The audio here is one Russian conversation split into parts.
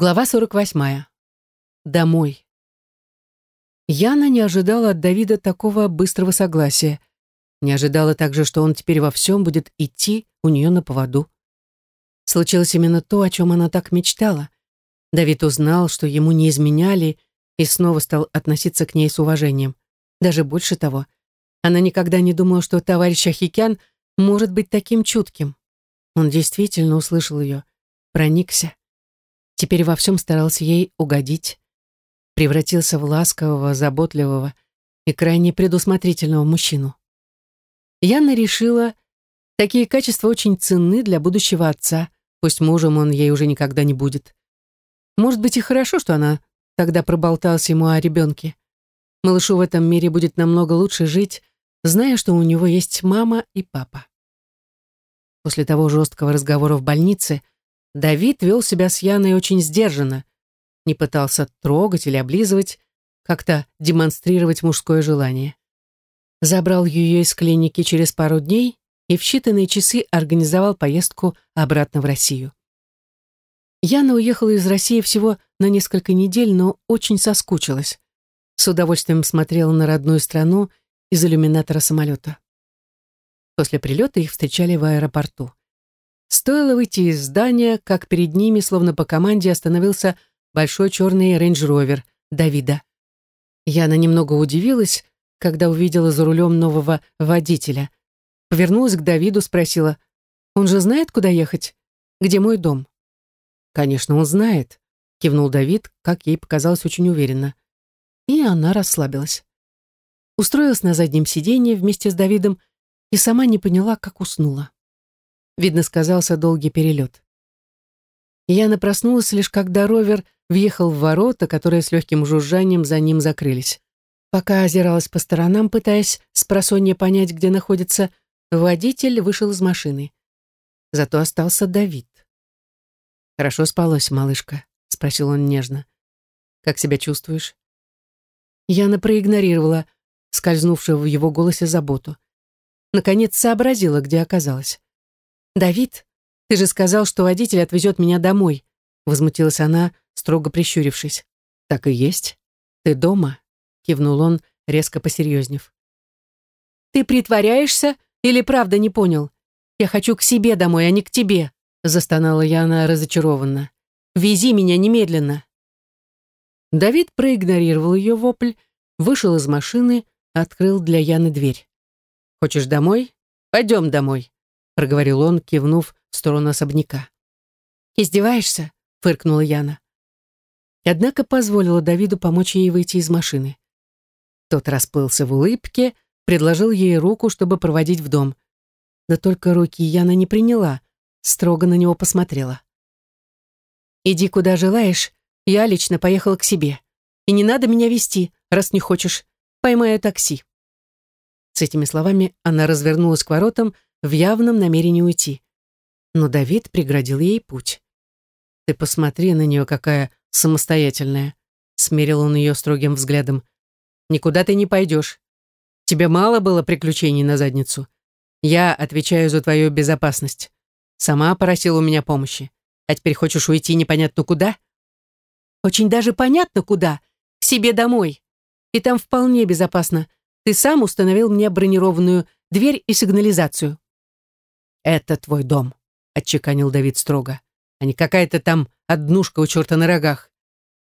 Глава 48. Домой. Яна не ожидала от Давида такого быстрого согласия. Не ожидала также, что он теперь во всем будет идти у нее на поводу. Случилось именно то, о чем она так мечтала. Давид узнал, что ему не изменяли, и снова стал относиться к ней с уважением. Даже больше того. Она никогда не думала, что товарищ Ахикян может быть таким чутким. Он действительно услышал ее, проникся теперь во всем старался ей угодить, превратился в ласкового, заботливого и крайне предусмотрительного мужчину. Яна решила, такие качества очень ценны для будущего отца, пусть мужем он ей уже никогда не будет. Может быть и хорошо, что она тогда проболталась ему о ребенке. Малышу в этом мире будет намного лучше жить, зная, что у него есть мама и папа. После того жесткого разговора в больнице Давид вел себя с Яной очень сдержанно, не пытался трогать или облизывать, как-то демонстрировать мужское желание. Забрал ее из клиники через пару дней и в считанные часы организовал поездку обратно в Россию. Яна уехала из России всего на несколько недель, но очень соскучилась. С удовольствием смотрела на родную страну из иллюминатора самолета. После прилета их встречали в аэропорту. Стоило выйти из здания, как перед ними, словно по команде, остановился большой черный рейндж-ровер Давида. Яна немного удивилась, когда увидела за рулем нового водителя. Повернулась к Давиду, спросила, «Он же знает, куда ехать? Где мой дом?» «Конечно, он знает», — кивнул Давид, как ей показалось очень уверенно. И она расслабилась. Устроилась на заднем сиденье вместе с Давидом и сама не поняла, как уснула. Видно, сказался долгий перелет. Яна проснулась лишь когда ровер въехал в ворота, которые с легким жужжанием за ним закрылись. Пока озиралась по сторонам, пытаясь с просонья понять, где находится, водитель вышел из машины. Зато остался Давид. «Хорошо спалась, малышка?» — спросил он нежно. «Как себя чувствуешь?» Яна проигнорировала скользнувшую в его голосе заботу. Наконец сообразила, где оказалась. «Давид, ты же сказал, что водитель отвезет меня домой», возмутилась она, строго прищурившись. «Так и есть. Ты дома?» кивнул он, резко посерьезнев. «Ты притворяешься или правда не понял? Я хочу к себе домой, а не к тебе», застонала Яна разочарованно. «Вези меня немедленно». Давид проигнорировал ее вопль, вышел из машины, открыл для Яны дверь. «Хочешь домой? Пойдем домой», проговорил он, кивнув в сторону особняка. «Издеваешься?» — фыркнула Яна. Однако позволила Давиду помочь ей выйти из машины. Тот расплылся в улыбке, предложил ей руку, чтобы проводить в дом. Да только руки Яна не приняла, строго на него посмотрела. «Иди куда желаешь, я лично поехала к себе. И не надо меня вести, раз не хочешь. Поймаю такси». С этими словами она развернулась к воротам, в явном намерении уйти. Но Давид преградил ей путь. «Ты посмотри на нее, какая самостоятельная», — смерил он ее строгим взглядом. «Никуда ты не пойдешь. Тебе мало было приключений на задницу. Я отвечаю за твою безопасность. Сама просила у меня помощи. А теперь хочешь уйти непонятно куда?» «Очень даже понятно куда. К себе домой. И там вполне безопасно. Ты сам установил мне бронированную дверь и сигнализацию». «Это твой дом», — отчеканил Давид строго, «а не какая-то там однушка у черта на рогах.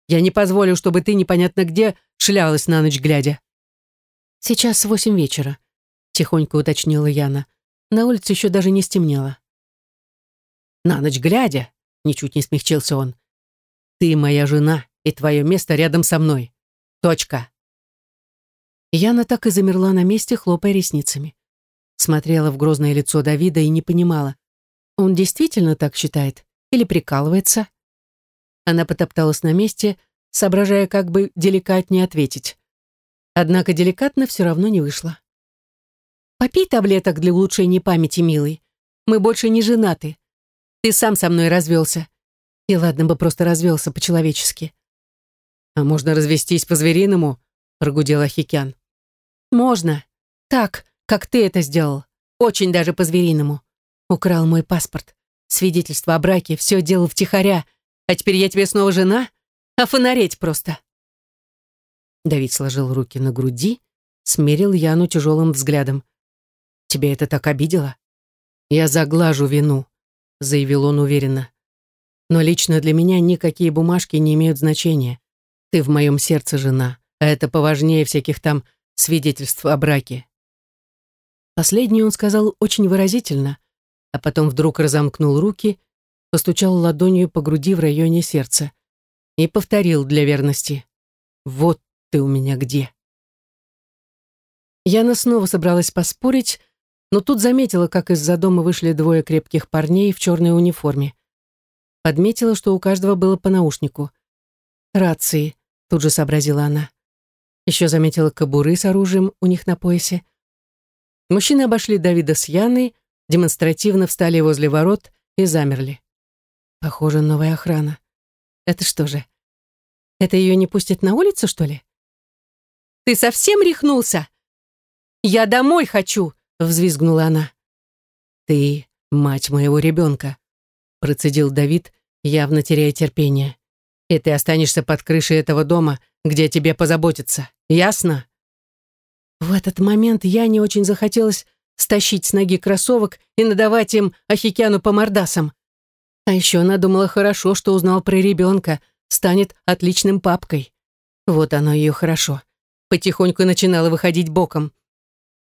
Я не позволю, чтобы ты непонятно где шлялась на ночь глядя». «Сейчас восемь вечера», — тихонько уточнила Яна. «На улице еще даже не стемнело». «На ночь глядя», — ничуть не смягчился он, «ты моя жена, и твое место рядом со мной. Точка». Яна так и замерла на месте, хлопая ресницами смотрела в грозное лицо Давида и не понимала, он действительно так считает или прикалывается? Она потопталась на месте, соображая, как бы деликатнее ответить. Однако деликатно все равно не вышло. «Попей таблеток для улучшения памяти, милый. Мы больше не женаты. Ты сам со мной развелся. И ладно бы просто развелся по-человечески». «А можно развестись по-звериному?» — прогудел Ахикян. «Можно. Так, как ты это сделал. Очень даже по-звериному. Украл мой паспорт. Свидетельство о браке, все делал втихаря. А теперь я тебе снова жена? А фонареть просто!» Давид сложил руки на груди, смерил Яну тяжелым взглядом. «Тебя это так обидело?» «Я заглажу вину», — заявил он уверенно. «Но лично для меня никакие бумажки не имеют значения. Ты в моем сердце жена, а это поважнее всяких там свидетельств о браке». Последнее он сказал очень выразительно, а потом вдруг разомкнул руки, постучал ладонью по груди в районе сердца и повторил для верности. «Вот ты у меня где». Яна снова собралась поспорить, но тут заметила, как из-за дома вышли двое крепких парней в черной униформе. Подметила, что у каждого было по наушнику. «Рации», — тут же сообразила она. Еще заметила кобуры с оружием у них на поясе. Мужчины обошли Давида с Яной, демонстративно встали возле ворот и замерли. Похоже, новая охрана. Это что же? Это ее не пустят на улицу, что ли? «Ты совсем рехнулся?» «Я домой хочу!» — взвизгнула она. «Ты мать моего ребенка», — процедил Давид, явно теряя терпение. «И ты останешься под крышей этого дома, где тебе позаботиться. Ясно?» В этот момент я не очень захотелось стащить с ноги кроссовок и надавать им Ахикяну по мордасам. А еще она думала хорошо, что узнал про ребенка, станет отличным папкой. Вот оно ее хорошо. Потихоньку начинала выходить боком.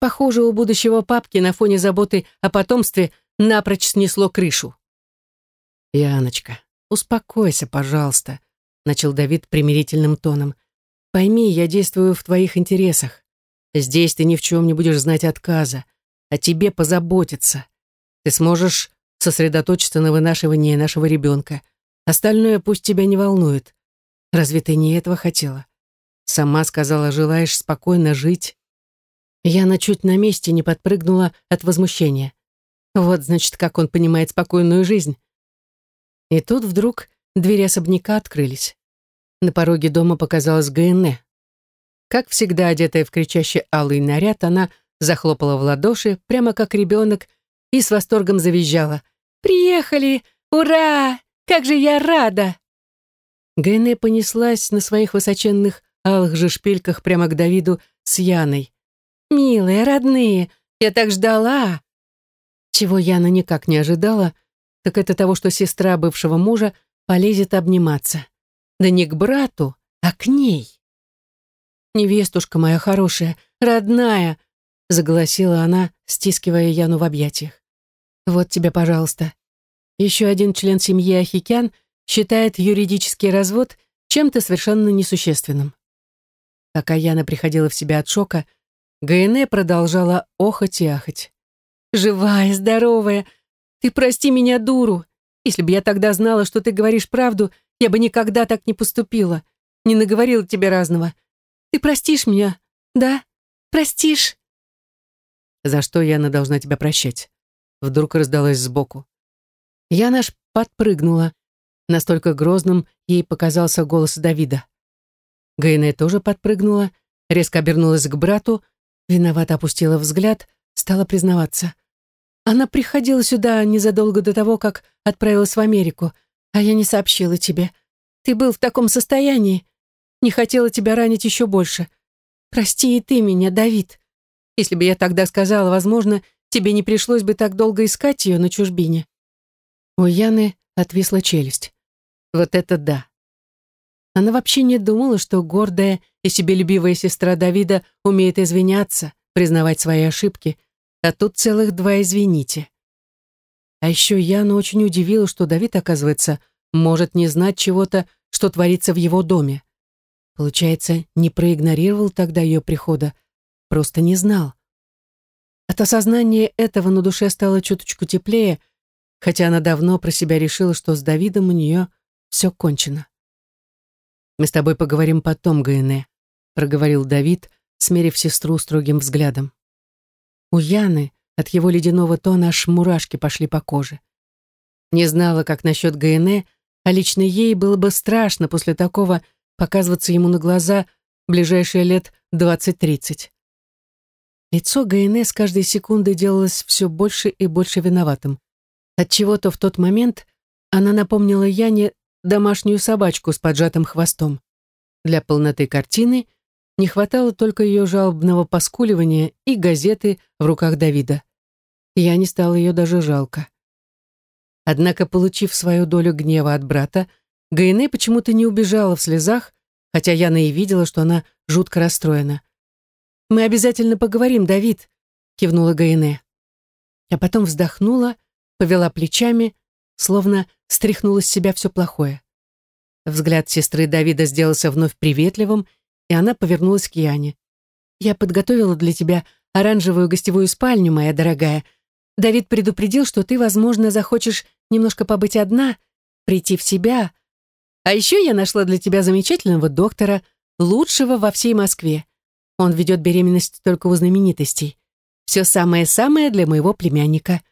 Похоже, у будущего папки на фоне заботы о потомстве напрочь снесло крышу. «Яночка, успокойся, пожалуйста», — начал Давид примирительным тоном. «Пойми, я действую в твоих интересах. Здесь ты ни в чем не будешь знать отказа. О тебе позаботиться. Ты сможешь сосредоточиться на вынашивании нашего ребенка. Остальное пусть тебя не волнует. Разве ты не этого хотела? Сама сказала, желаешь спокойно жить, Яна чуть на месте не подпрыгнула от возмущения. Вот, значит, как он понимает спокойную жизнь. И тут вдруг двери особняка открылись. На пороге дома показалась Гаэне. Как всегда, одетая в кричащий алый наряд, она захлопала в ладоши, прямо как ребенок, и с восторгом завизжала. «Приехали! Ура! Как же я рада!» Гаэне понеслась на своих высоченных алых же шпильках прямо к Давиду с Яной. «Милые, родные, я так ждала!» Чего Яна никак не ожидала, так это того, что сестра бывшего мужа полезет обниматься. Да не к брату, а к ней. «Невестушка моя хорошая, родная!» заголосила она, стискивая Яну в объятиях. «Вот тебе, пожалуйста. Еще один член семьи Ахикян считает юридический развод чем-то совершенно несущественным». Пока Яна приходила в себя от шока, Гайне продолжала охать и ахать. «Живая, здоровая! Ты прости меня, дуру! Если бы я тогда знала, что ты говоришь правду, я бы никогда так не поступила, не наговорила тебе разного. Ты простишь меня, да? Простишь?» «За что Яна должна тебя прощать?» Вдруг раздалась сбоку. Яна аж подпрыгнула. Настолько грозным ей показался голос Давида. Гайне тоже подпрыгнула, резко обернулась к брату, Виновато опустила взгляд, стала признаваться. Она приходила сюда незадолго до того, как отправилась в Америку, а я не сообщила тебе. Ты был в таком состоянии. Не хотела тебя ранить еще больше. Прости и ты меня, Давид. Если бы я тогда сказала, возможно, тебе не пришлось бы так долго искать ее на чужбине. У Яны отвисла челюсть. Вот это да. Она вообще не думала, что гордая и себелюбивая сестра Давида умеет извиняться, признавать свои ошибки, а тут целых два «извините». А еще Яна очень удивила, что Давид, оказывается, может не знать чего-то, что творится в его доме. Получается, не проигнорировал тогда ее прихода, просто не знал. От осознания этого на душе стало чуточку теплее, хотя она давно про себя решила, что с Давидом у нее все кончено. «Мы с тобой поговорим потом, Гаэне», — проговорил Давид, смерив сестру строгим взглядом. У Яны от его ледяного тона аж мурашки пошли по коже. Не знала, как насчет Гаэне, а лично ей было бы страшно после такого показываться ему на глаза ближайшие лет двадцать-тридцать. Лицо Гаэне с каждой секундой делалось все больше и больше виноватым. Отчего-то в тот момент она напомнила Яне домашнюю собачку с поджатым хвостом. Для полноты картины не хватало только ее жалобного поскуливания и газеты в руках Давида. Я не стала ее даже жалко. Однако, получив свою долю гнева от брата, Гайне почему-то не убежала в слезах, хотя Яна и видела, что она жутко расстроена. «Мы обязательно поговорим, Давид», — кивнула Гайне. А потом вздохнула, повела плечами, словно стряхнула с себя все плохое. Взгляд сестры Давида сделался вновь приветливым, и она повернулась к Яне. «Я подготовила для тебя оранжевую гостевую спальню, моя дорогая. Давид предупредил, что ты, возможно, захочешь немножко побыть одна, прийти в себя. А еще я нашла для тебя замечательного доктора, лучшего во всей Москве. Он ведет беременность только у знаменитостей. Все самое-самое для моего племянника.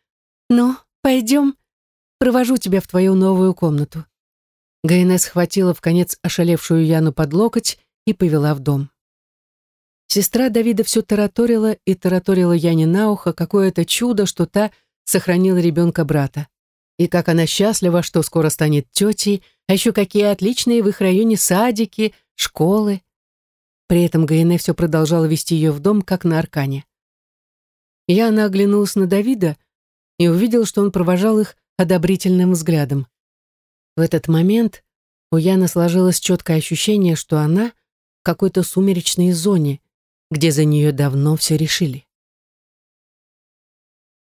Ну, пойдем, провожу тебя в твою новую комнату». Гайнес схватила в конец ошалевшую Яну под локоть и повела в дом. Сестра Давида все тараторила и тараторила Яне на ухо какое-то чудо, что та сохранила ребенка брата. И как она счастлива, что скоро станет тетей, а еще какие отличные в их районе садики, школы. При этом Гаине все продолжала вести ее в дом, как на аркане. Яна оглянулась на Давида и увидела, что он провожал их одобрительным взглядом. В этот момент у Яны сложилось четкое ощущение, что она в какой-то сумеречной зоне, где за нее давно все решили.